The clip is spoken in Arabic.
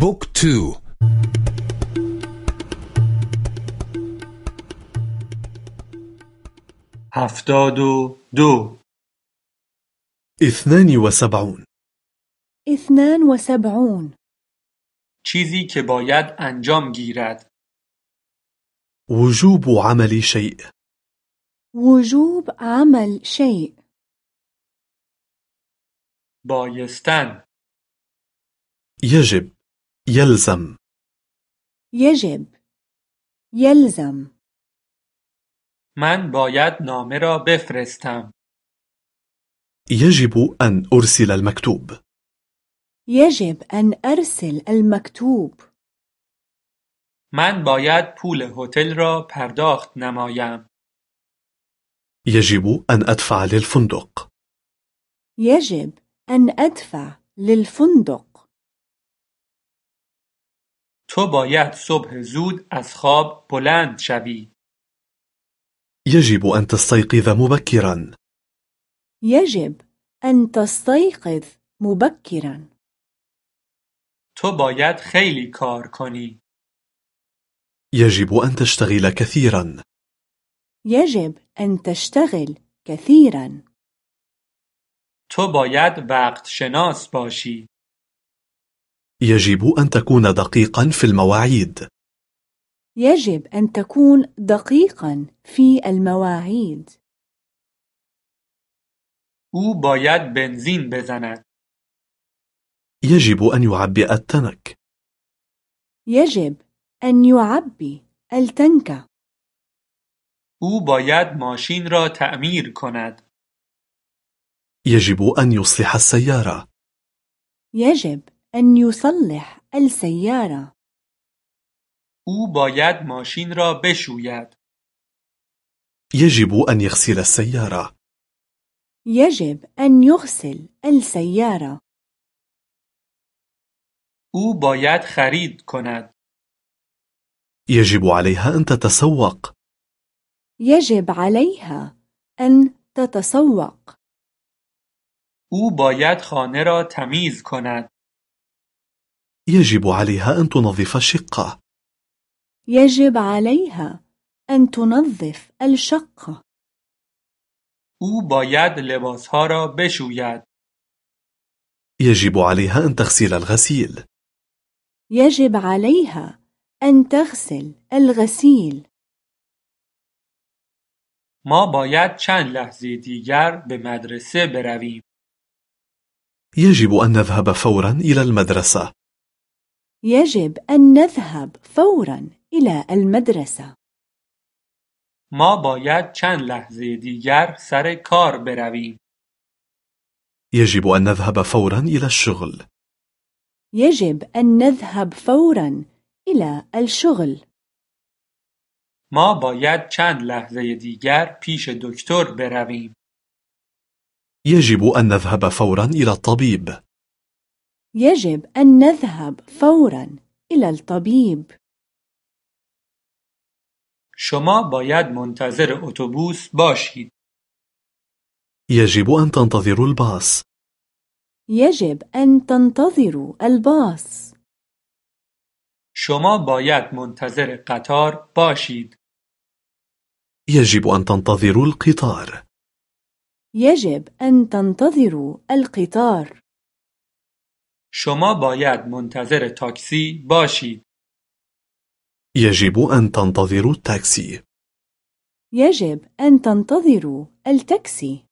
Book two. هفتاد و دو. اثنان وسبعون. اثنان وسبعون. چیزی که باید انجام گیرد. وجوب عمل شيء. وجوب عمل شيء. بایستن. يجب. يلزم. يجب. يلزم. من باید نامه را بفرستم. يجب أن أرسل المكتوب. يجب أن أرسل المكتوب. من باید پول هتل را پرداخت نمایم. يجب أن أدفع للفندق. يجب أن أدفع للفندق. تو باید صبح زود از خواب بلند شوی. يجب أن تستيقظ مبكرا يجب أن تستيقظ مبكرا تو باید خیلی کار کنی. يجب أن تشتغل كثيرا يجب أن تشتغل كثيرا تو باید وقت شناس باشی. يجب أن تكون دقيقا في المواعيد. يجب أن تكون دقيقا في المواعيد. أو باید بنزین بزند. يجب أن يعبئ التنك. يجب أن يعبي التنك. أو باید ماشین را تعمیر کند. يجب أن يصلح السيارة. يجب أن يصلح السيارة. أو باید ماشین را بشوید. يجب أن يغسل السيارة. يجب أن يغسل السيارة. أو باید خرید کند. يجب عليها أن تتسوق. يجب عليها أن تتسوق. أو باید خانه را تمیز کند. يجب عليها أن تنظف الشقة. يجب عليها أن تنظف الشقة. أو باید لباسها را بشوید. يجب عليها أن تغسل الغسيل. يجب عليها أن تغسل الغسيل. ما باید چند لحظه دیگر به مدرسه برویم؟ يجب أن نذهب فورا إلى المدرسة. يجب أن نذهب فورا إلى المدرسة. ما باید چند لحظه دیگر سر کار برویم. يجب أن نذهب فورا إلى الشغل. يجب أن نذهب فورا إلى الشغل. ما باید چند لحظه دیگر پیش دکتر برویم. يجب أن نذهب فورا إلى الطبيب. يجب أن نذهب فورا إلى الطبيب. شما باید منتظر اتوبوس باشید. يجب أن تنتظروا الباص. يجب أن تنتظروا الباص. شما باید منتظر قطار باشید. يجب أن تنتظروا القطار. يجب أن تنتظروا القطار. شما باید منتظر تاکسی باشید. يجب أن تنتظروا التاكسي. يجب أن تنتظروا التاكسي.